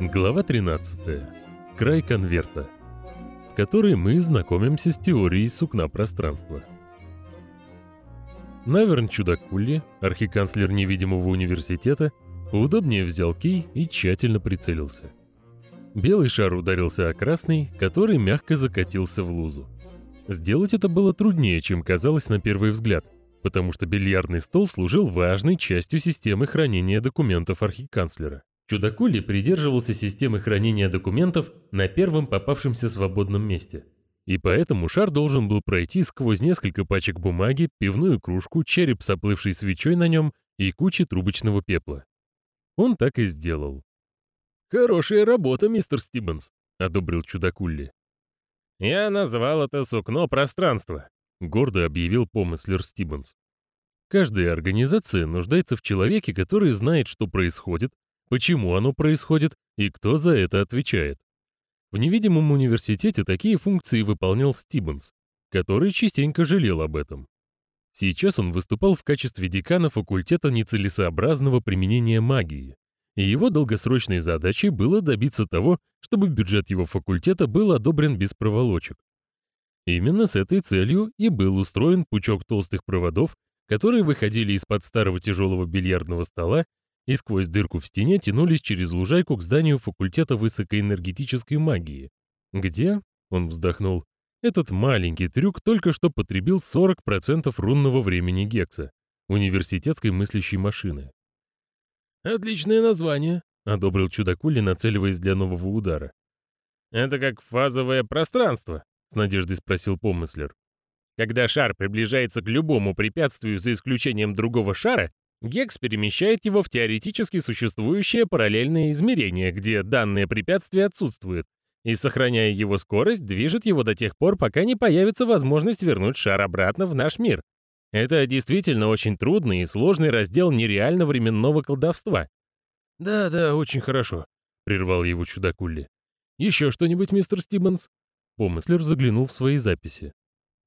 Глава 13. Край конверта. В которой мы знакомимся с теорией сукна пространства. Наверн Чудакулли, архиканцлер невидимого университета, удобнее взял кий и тщательно прицелился. Белый шар ударился о красный, который мягко закатился в лузу. Сделать это было труднее, чем казалось на первый взгляд, потому что бильярдный стол служил важной частью системы хранения документов архиканцлера. Чудакули придерживался системы хранения документов на первом попавшемся свободном месте. И поэтому шар должен был пройти сквозь несколько пачек бумаги, пивную кружку, череп с оплывшей свечой на нем и кучи трубочного пепла. Он так и сделал. «Хорошая работа, мистер Стиббенс», — одобрил Чудакулли. «Я назвал это сукно пространства», — гордо объявил помыслер Стиббенс. Каждая организация нуждается в человеке, который знает, что происходит, почему оно происходит и кто за это отвечает. В невидимом университете такие функции выполнял Стиббенс, который частенько жалел об этом. Сейчас он выступал в качестве декана факультета нецелесообразного применения магии, и его долгосрочной задачей было добиться того, чтобы бюджет его факультета был одобрен без проволочек. Именно с этой целью и был устроен пучок толстых проводов, которые выходили из-под старого тяжелого бильярдного стола и сквозь дырку в стене тянулись через лужайку к зданию факультета высокоэнергетической магии, где, он вздохнул, этот маленький трюк только что потребил 40% рунного времени Гекса, университетской мыслящей машины. «Отличное название», — одобрил чудакули, нацеливаясь для нового удара. «Это как фазовое пространство», — с надеждой спросил помыслер. «Когда шар приближается к любому препятствию за исключением другого шара, Гекс перемещает его в теоретически существующее параллельное измерение, где данное препятствие отсутствует, и, сохраняя его скорость, движет его до тех пор, пока не появится возможность вернуть шар обратно в наш мир. Это действительно очень трудный и сложный раздел нереально-временного колдовства. «Да-да, очень хорошо», — прервал его чудакулли. «Еще что-нибудь, мистер Стиббенс?» Помыслер заглянул в свои записи.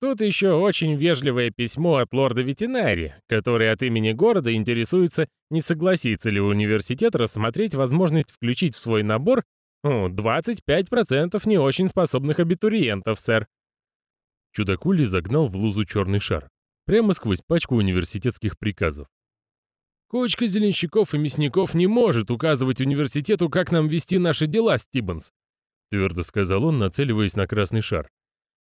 Тут еще очень вежливое письмо от лорда ветеринари, который от имени города интересуется, не согласится ли университет рассмотреть возможность включить в свой набор ну, 25% не очень способных абитуриентов, сэр. Чудакули загнал в лузу черный шар, прямо сквозь пачку университетских приказов. «Кучка зеленщиков и мясников не может указывать университету, как нам вести наши дела, Стиббенс», твердо сказал он, нацеливаясь на красный шар.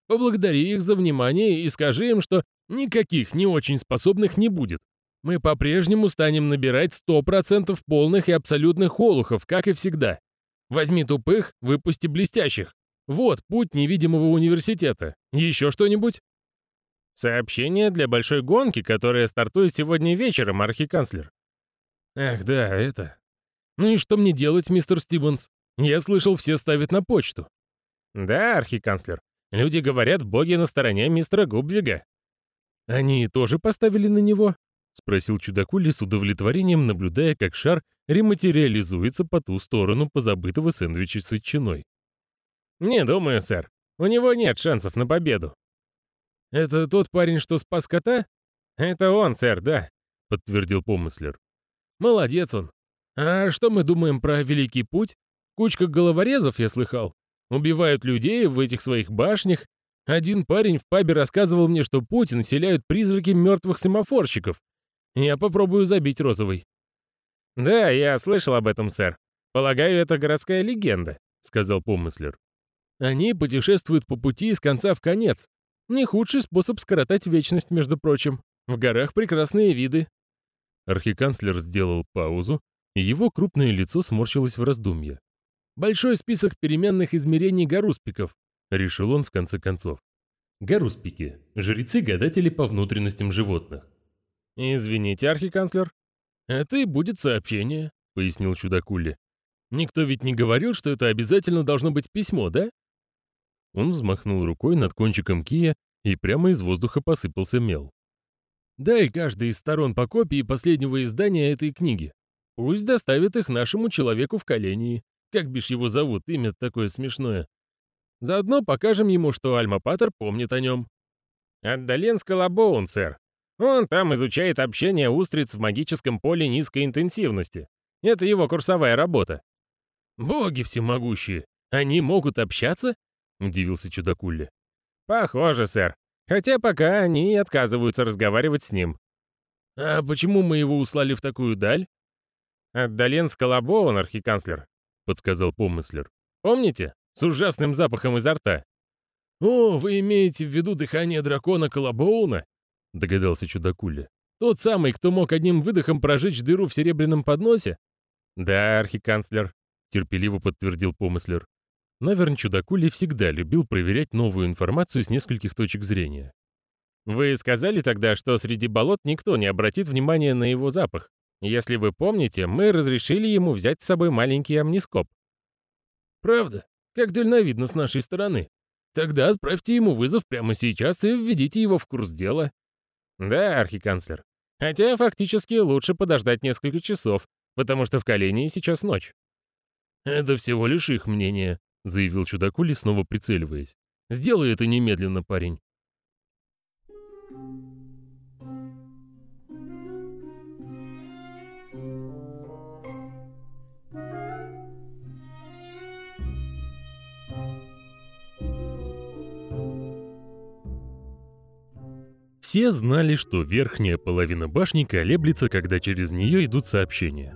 Поблагодари их за внимание и скажи им, что никаких не очень способных не будет. Мы по-прежнему станем набирать 100% полных и абсолютных холухов, как и всегда. Возьми тупых, выпусти блестящих. Вот путь невидимого университета. Еще что-нибудь? Сообщение для большой гонки, которая стартует сегодня вечером, архиканцлер. Ах, да, это. Ну и что мне делать, мистер Стивенс? Я слышал, все ставят на почту. Да, архиканцлер. Люди говорят, боги на стороне мистера Губвига. Они тоже поставили на него? Спросил чудакули с удовлетворением, наблюдая, как шар рематериализуется по ту сторону позабытого сэндвича с ветчиной. «Не думаю, сэр. У него нет шансов на победу». «Это тот парень, что спас кота?» «Это он, сэр, да», — подтвердил помыслер. «Молодец он. А что мы думаем про Великий Путь? Кучка головорезов, я слыхал. Убивают людей в этих своих башнях. Один парень в пабе рассказывал мне, что Путин населяют призраки мертвых семафорщиков. Я попробую забить розовый. «Да, я слышал об этом, сэр. Полагаю, это городская легенда», — сказал помыслер. «Они путешествуют по пути из конца в конец. Не худший способ скоротать вечность, между прочим. В горах прекрасные виды». Архиканцлер сделал паузу, и его крупное лицо сморщилось в раздумье. Большой список переменных измерений гаруспиков, решил он в конце концов. Гаруспики – жрецы-гадатели по внутренностям животных. «Извините, архиканцлер». «Это и будет сообщение», — пояснил чудакули. «Никто ведь не говорил, что это обязательно должно быть письмо, да?» Он взмахнул рукой над кончиком кия, и прямо из воздуха посыпался мел. Дай каждой из сторон по копии последнего издания этой книги. Пусть доставит их нашему человеку в колении. Как бишь его зовут, имя такое смешное. Заодно покажем ему, что Альма-Патер помнит о нем. Отдален Скалобоун, сэр. Он там изучает общение устриц в магическом поле низкой интенсивности. Это его курсовая работа. Боги всемогущие, они могут общаться? Удивился чудакулли. Похоже, сэр. Хотя пока они отказываются разговаривать с ним. А почему мы его услали в такую даль? Отдален Скалобоун, архиканцлер, подсказал помыслер. Помните? С ужасным запахом изо рта. «О, вы имеете в виду дыхание дракона Колобоуна?» — догадался чудакуля. «Тот самый, кто мог одним выдохом прожечь дыру в серебряном подносе?» «Да, архиканцлер», — терпеливо подтвердил помыслер. Наверное, чудакули всегда любил проверять новую информацию с нескольких точек зрения. «Вы сказали тогда, что среди болот никто не обратит внимания на его запах. Если вы помните, мы разрешили ему взять с собой маленький амнископ». «Правда? Как дальновидно с нашей стороны. Тогда отправьте ему вызов прямо сейчас и введите его в курс дела». «Да, архиканцлер. Хотя фактически лучше подождать несколько часов, потому что в колене сейчас ночь». «Это всего лишь их мнение», — заявил чудакули, снова прицеливаясь. «Сделай это немедленно, парень». Все знали, что верхняя половина башни колеблется, когда через нее идут сообщения.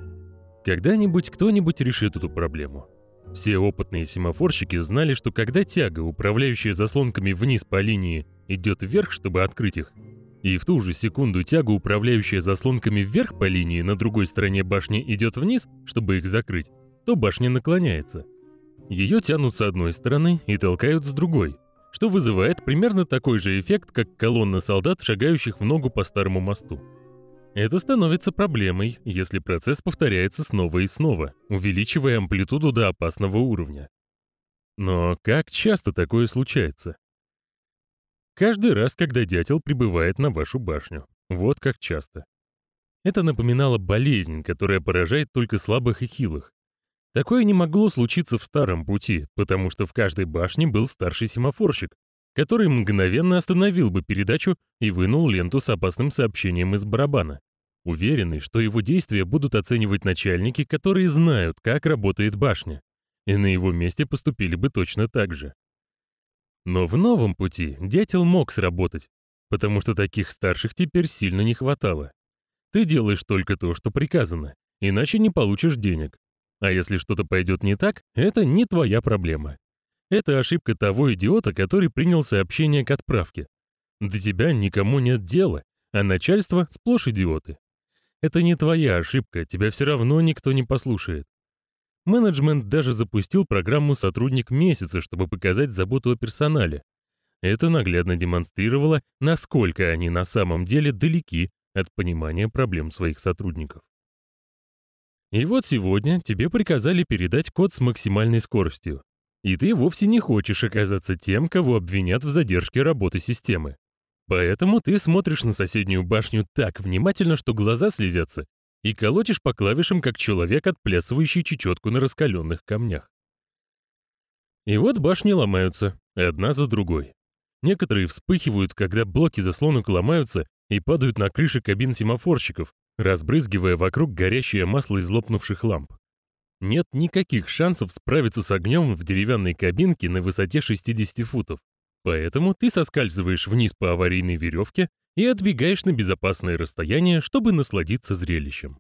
Когда-нибудь кто-нибудь решит эту проблему. Все опытные семафорщики знали, что когда тяга, управляющая заслонками вниз по линии, идет вверх, чтобы открыть их, и в ту же секунду тяга, управляющая заслонками вверх по линии на другой стороне башни, идет вниз, чтобы их закрыть, то башня наклоняется. Ее тянут с одной стороны и толкают с другой, что вызывает примерно такой же эффект, как колонна солдат, шагающих в ногу по старому мосту. Это становится проблемой, если процесс повторяется снова и снова, увеличивая амплитуду до опасного уровня. Но как часто такое случается? Каждый раз, когда дятел прибывает на вашу башню. Вот как часто. Это напоминало болезнь, которая поражает только слабых и хилых. Такое не могло случиться в старом пути, потому что в каждой башне был старший семафорщик, который мгновенно остановил бы передачу и вынул ленту с опасным сообщением из барабана, уверенный, что его действия будут оценивать начальники, которые знают, как работает башня, и на его месте поступили бы точно так же. Но в новом пути дятел мог сработать, потому что таких старших теперь сильно не хватало. Ты делаешь только то, что приказано, иначе не получишь денег. А если что-то пойдет не так, это не твоя проблема. Это ошибка того идиота, который принял сообщение к отправке. До тебя никому нет дела, а начальство сплошь идиоты. Это не твоя ошибка, тебя все равно никто не послушает. Менеджмент даже запустил программу «Сотрудник месяца», чтобы показать заботу о персонале. Это наглядно демонстрировало, насколько они на самом деле далеки от понимания проблем своих сотрудников. И вот сегодня тебе приказали передать код с максимальной скоростью. И ты вовсе не хочешь оказаться тем, кого обвинят в задержке работы системы. Поэтому ты смотришь на соседнюю башню так внимательно, что глаза слезятся, и колотишь по клавишам, как человек, отплясывающий чечетку на раскаленных камнях. И вот башни ломаются, одна за другой. Некоторые вспыхивают, когда блоки заслонок ломаются и падают на крыши кабин семафорщиков, разбрызгивая вокруг горящее масло из лопнувших ламп. Нет никаких шансов справиться с огнем в деревянной кабинке на высоте 60 футов. Поэтому ты соскальзываешь вниз по аварийной веревке и отбегаешь на безопасное расстояние, чтобы насладиться зрелищем.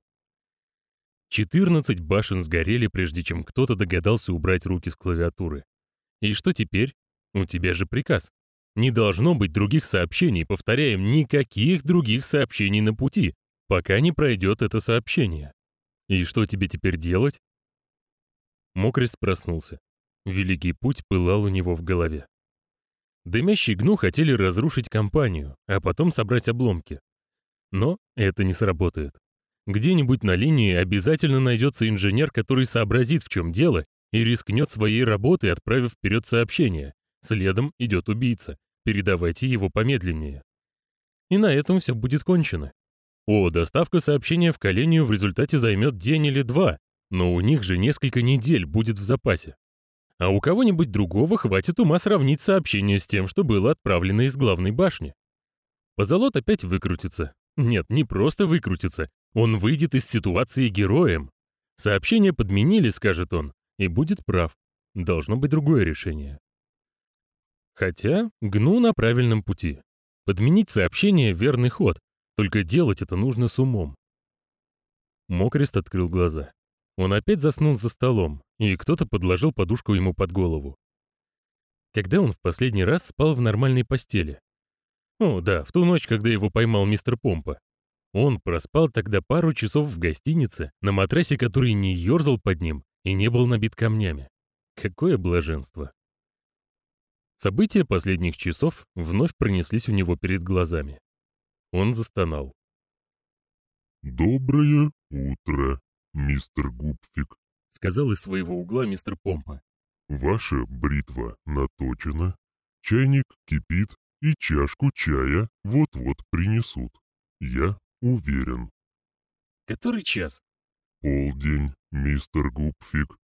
14 башен сгорели, прежде чем кто-то догадался убрать руки с клавиатуры. И что теперь? У тебя же приказ. Не должно быть других сообщений, повторяем, никаких других сообщений на пути, пока не пройдет это сообщение. И что тебе теперь делать? Мокрест проснулся. Великий путь пылал у него в голове. Дымящий гну хотели разрушить компанию, а потом собрать обломки. Но это не сработает. Где-нибудь на линии обязательно найдется инженер, который сообразит, в чем дело, и рискнет своей работой, отправив вперед сообщение. Следом идет убийца. Передавайте его помедленнее. и на этом все будет кончено. О, доставка сообщения в колению в результате займет день или два, но у них же несколько недель будет в запасе. А у кого-нибудь другого хватит ума сравнить сообщение с тем, что было отправлено из главной башни. Позолот опять выкрутится. Нет, не просто выкрутится. Он выйдет из ситуации героем. Сообщение подменили, скажет он, и будет прав. Должно быть другое решение. Хотя гну на правильном пути. Подменить сообщение — верный ход, только делать это нужно с умом. Мокрест открыл глаза. Он опять заснул за столом, и кто-то подложил подушку ему под голову. Когда он в последний раз спал в нормальной постели? О, да, в ту ночь, когда его поймал мистер Помпа. Он проспал тогда пару часов в гостинице, на матрасе, который не ерзал под ним и не был набит камнями. Какое блаженство. События последних часов вновь пронеслись у него перед глазами. Он застонал. «Доброе утро, мистер Гупфик», — сказал из своего угла мистер Помпа. «Ваша бритва наточена, чайник кипит и чашку чая вот-вот принесут. Я уверен». «Который час?» «Полдень, мистер Гупфик.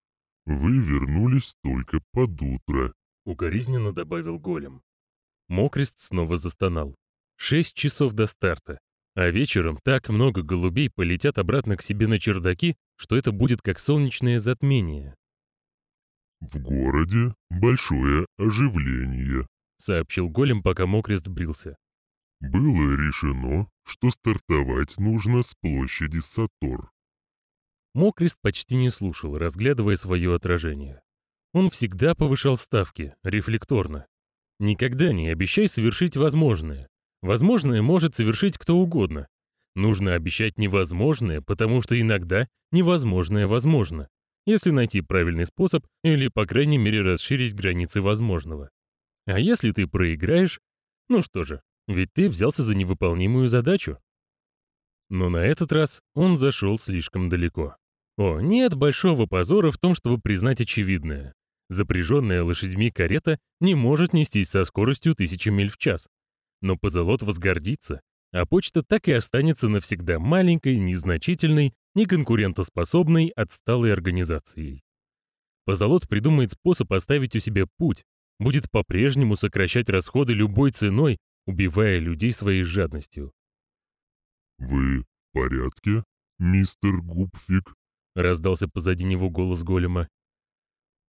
Вы вернулись только под утро», — укоризненно добавил голем. Мокрест снова застонал. Шесть часов до старта. А вечером так много голубей полетят обратно к себе на чердаки, что это будет как солнечное затмение. «В городе большое оживление», — сообщил Голем, пока Мокрест брился. «Было решено, что стартовать нужно с площади Сатор». Мокрест почти не слушал, разглядывая свое отражение. Он всегда повышал ставки, рефлекторно. Никогда не обещай совершить возможное. Возможное может совершить кто угодно. Нужно обещать невозможное, потому что иногда невозможное возможно, если найти правильный способ или, по крайней мере, расширить границы возможного. А если ты проиграешь, ну что же, ведь ты взялся за невыполнимую задачу. Но на этот раз он зашел слишком далеко. О, нет большого позора в том, чтобы признать очевидное. Запряженная лошадьми карета не может нестись со скоростью тысячи миль в час. Но позолот возгордится, а почта так и останется навсегда маленькой, незначительной, неконкурентоспособной, отсталой организацией. Позолот придумает способ оставить у себя путь, будет по-прежнему сокращать расходы любой ценой, убивая людей своей жадностью. «Вы в порядке, мистер Губфик?» — раздался позади него голос голема.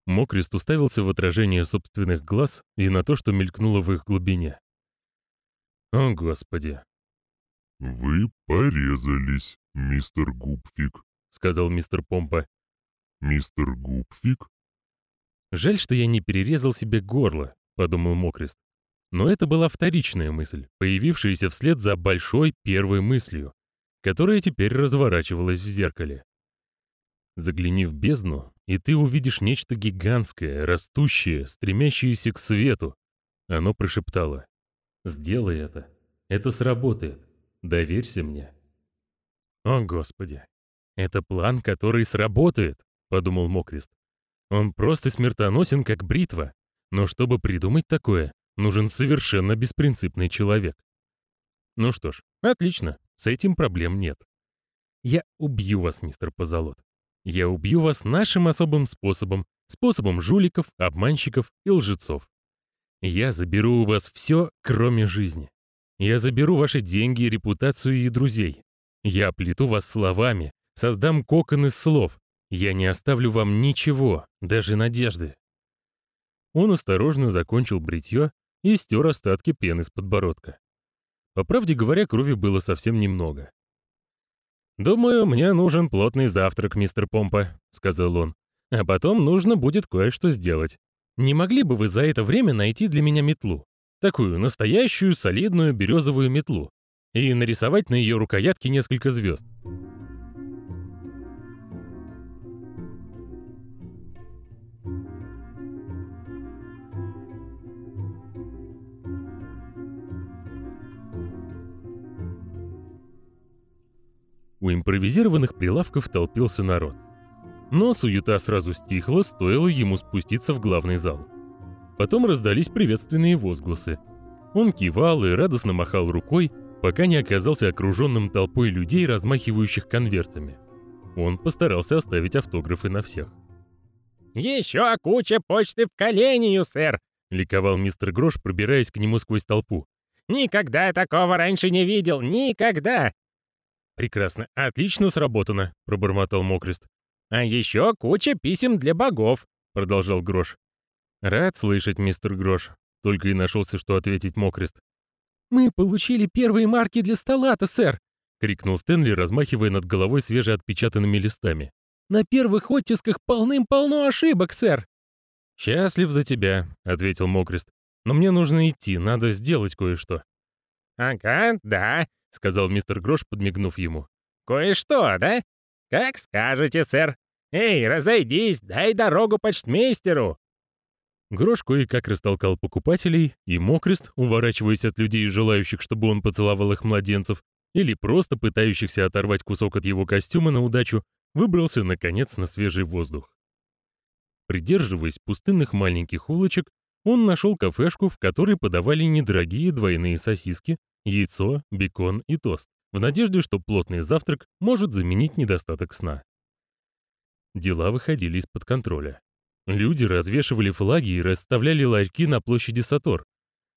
Мокрест уставился в отражение собственных глаз и на то, что мелькнуло в их глубине. О, Господи. «Вы порезались, мистер Губфик», — сказал мистер Помпа. «Мистер Губфик?» «Жаль, что я не перерезал себе горло», — подумал Мокрест. Но это была вторичная мысль, появившаяся вслед за большой первой мыслью, которая теперь разворачивалась в зеркале. Загляни в бездну, и ты увидишь нечто гигантское, растущее, стремящееся к свету. Оно прошептало. Сделай это. Это сработает. Доверься мне. О, Господи. Это план, который сработает, подумал Мокрест. Он просто смертоносен, как бритва. Но чтобы придумать такое, нужен совершенно беспринципный человек. Ну что ж, отлично, с этим проблем нет. Я убью вас, мистер Позолот. Я убью вас нашим особым способом, способом жуликов, обманщиков и лжецов. Я заберу у вас все, кроме жизни. Я заберу ваши деньги, репутацию и друзей. Я плету вас словами, создам кокон из слов. Я не оставлю вам ничего, даже надежды. Он осторожно закончил бритье и стер остатки пены с подбородка. По правде говоря, крови было совсем немного. «Думаю, мне нужен плотный завтрак, мистер Помпа», — сказал он. «А потом нужно будет кое-что сделать. Не могли бы вы за это время найти для меня метлу? Такую настоящую солидную березовую метлу. И нарисовать на ее рукоятке несколько звезд. У импровизированных прилавков толпился народ. Но суета сразу стихла, стоило ему спуститься в главный зал. Потом раздались приветственные возгласы. Он кивал и радостно махал рукой, пока не оказался окруженным толпой людей, размахивающих конвертами. Он постарался оставить автографы на всех. «Еще куча почты в колению, сэр!» — ликовал мистер Грош, пробираясь к нему сквозь толпу. «Никогда такого раньше не видел! Никогда!» «Прекрасно, отлично сработано», — пробормотал Мокрест. «А еще куча писем для богов», — продолжал Грош. «Рад слышать, мистер Грош», — только и нашелся, что ответить Мокрест. «Мы получили первые марки для стола-то, сэр!» — крикнул Стэнли, размахивая над головой свежеотпечатанными листами. «На первых оттисках полным-полно ошибок, сэр!» «Счастлив за тебя», — ответил Мокрест. «Но мне нужно идти, надо сделать кое-что». «Ага, да», — сказал мистер Грош, подмигнув ему. «Кое-что, да? Как скажете, сэр. Эй, разойдись, дай дорогу почтмейстеру!» Грош кое-как растолкал покупателей, и Мокрест, уворачиваясь от людей, желающих, чтобы он поцеловал их младенцев, или просто пытающихся оторвать кусок от его костюма на удачу, выбрался, наконец, на свежий воздух. Придерживаясь пустынных маленьких улочек, он нашел кафешку, в которой подавали недорогие двойные сосиски, яйцо, бекон и тост, в надежде, что плотный завтрак может заменить недостаток сна. Дела выходили из-под контроля. Люди развешивали флаги и расставляли ларьки на площади Сатор.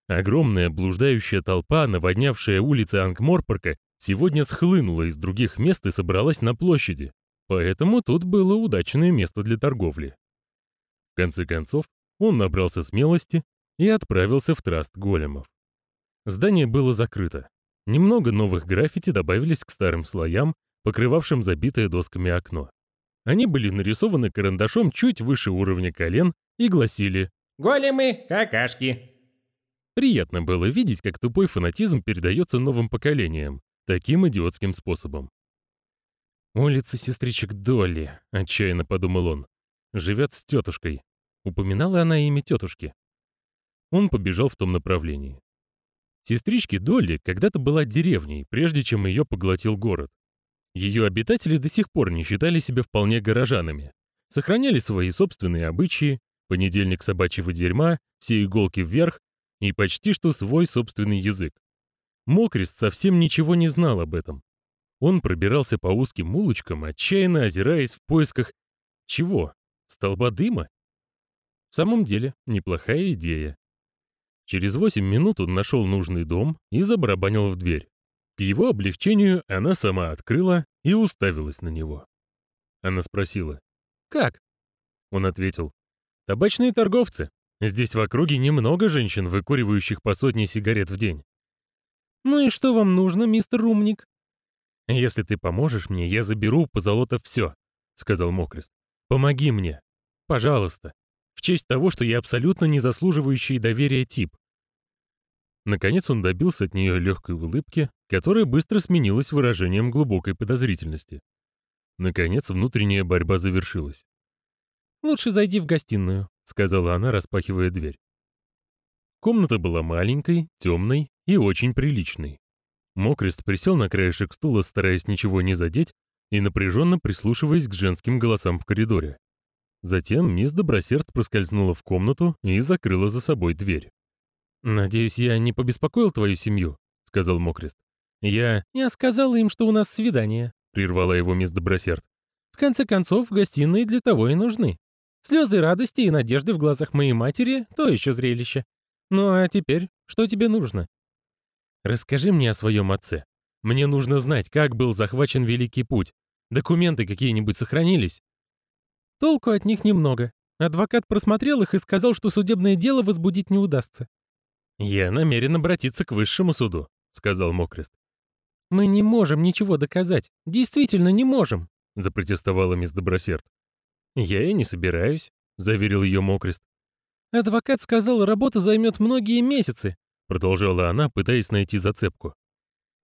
Огромная блуждающая толпа, наводнявшая улицы Ангморпорка, сегодня схлынула из других мест и собралась на площади. Поэтому тут было удачное место для торговли. В конце концов, он набрался смелости и отправился в траст големов. Здание было закрыто. Немного новых граффити добавились к старым слоям, покрывавшим забитое досками окно. Они были нарисованы карандашом чуть выше уровня колен и гласили «Големы, какашки». Приятно было видеть, как тупой фанатизм передается новым поколениям, таким идиотским способом. «Улица сестричек Долли», — отчаянно подумал он. «Живет с тетушкой». Упоминала она имя тетушки. Он побежал в том направлении. Сестрички Долли когда-то была деревней, прежде чем ее поглотил город. Ее обитатели до сих пор не считали себя вполне горожанами, сохраняли свои собственные обычаи, понедельник собачьего дерьма, все иголки вверх и почти что свой собственный язык. Мокрест совсем ничего не знал об этом. Он пробирался по узким улочкам, отчаянно озираясь в поисках... Чего? Столба дыма? В самом деле, неплохая идея. Через восемь минут он нашел нужный дом и забарабанил в дверь. К его облегчению она сама открыла и уставилась на него. Она спросила, «Как?» Он ответил, «Табачные торговцы. Здесь в округе немного женщин, выкуривающих по сотне сигарет в день». «Ну и что вам нужно, мистер Умник?» «Если ты поможешь мне, я заберу по золото все», — сказал Мокрест. «Помоги мне. Пожалуйста. В честь того, что я абсолютно не заслуживающий доверия тип. Наконец он добился от нее легкой улыбки, которая быстро сменилась выражением глубокой подозрительности. Наконец внутренняя борьба завершилась. «Лучше зайди в гостиную», — сказала она, распахивая дверь. Комната была маленькой, темной и очень приличной. Мокрест присел на краешек стула, стараясь ничего не задеть, и напряженно прислушиваясь к женским голосам в коридоре. Затем мисс Добросерд проскользнула в комнату и закрыла за собой дверь. «Надеюсь, я не побеспокоил твою семью», — сказал Мокрест. «Я...» «Я сказала им, что у нас свидание», — прервала его мисс Добросерд. «В конце концов, гостиные для того и нужны. Слезы радости и надежды в глазах моей матери — то еще зрелище. Ну а теперь, что тебе нужно?» «Расскажи мне о своем отце. Мне нужно знать, как был захвачен Великий Путь. Документы какие-нибудь сохранились?» «Толку от них немного. Адвокат просмотрел их и сказал, что судебное дело возбудить не удастся. «Я намерен обратиться к высшему суду», — сказал Мокрест. «Мы не можем ничего доказать. Действительно не можем», — запротестовала мисс Добросерд. «Я и не собираюсь», — заверил ее Мокрест. «Адвокат сказал, работа займет многие месяцы», — продолжала она, пытаясь найти зацепку.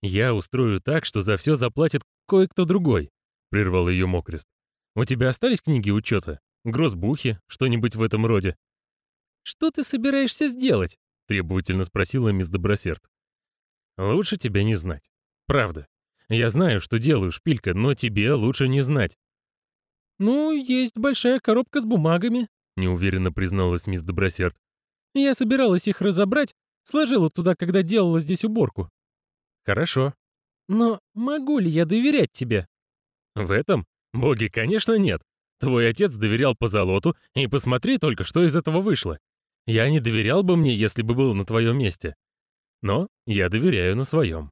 «Я устрою так, что за все заплатит кое-кто другой», — прервал ее Мокрест. «У тебя остались книги учета? Грозбухи? Что-нибудь в этом роде?» «Что ты собираешься сделать?» — требовательно спросила мисс Добросерд. «Лучше тебя не знать. Правда. Я знаю, что делаю, шпилька, но тебе лучше не знать». «Ну, есть большая коробка с бумагами», — неуверенно призналась мисс Добросерд. «Я собиралась их разобрать, сложила туда, когда делала здесь уборку». Хорошо. Но могу ли я доверять тебе? В этом? Боги, конечно, нет. Твой отец доверял по золоту, и посмотри только, что из этого вышло. Я не доверял бы мне, если бы был на твоем месте. Но я доверяю на своем.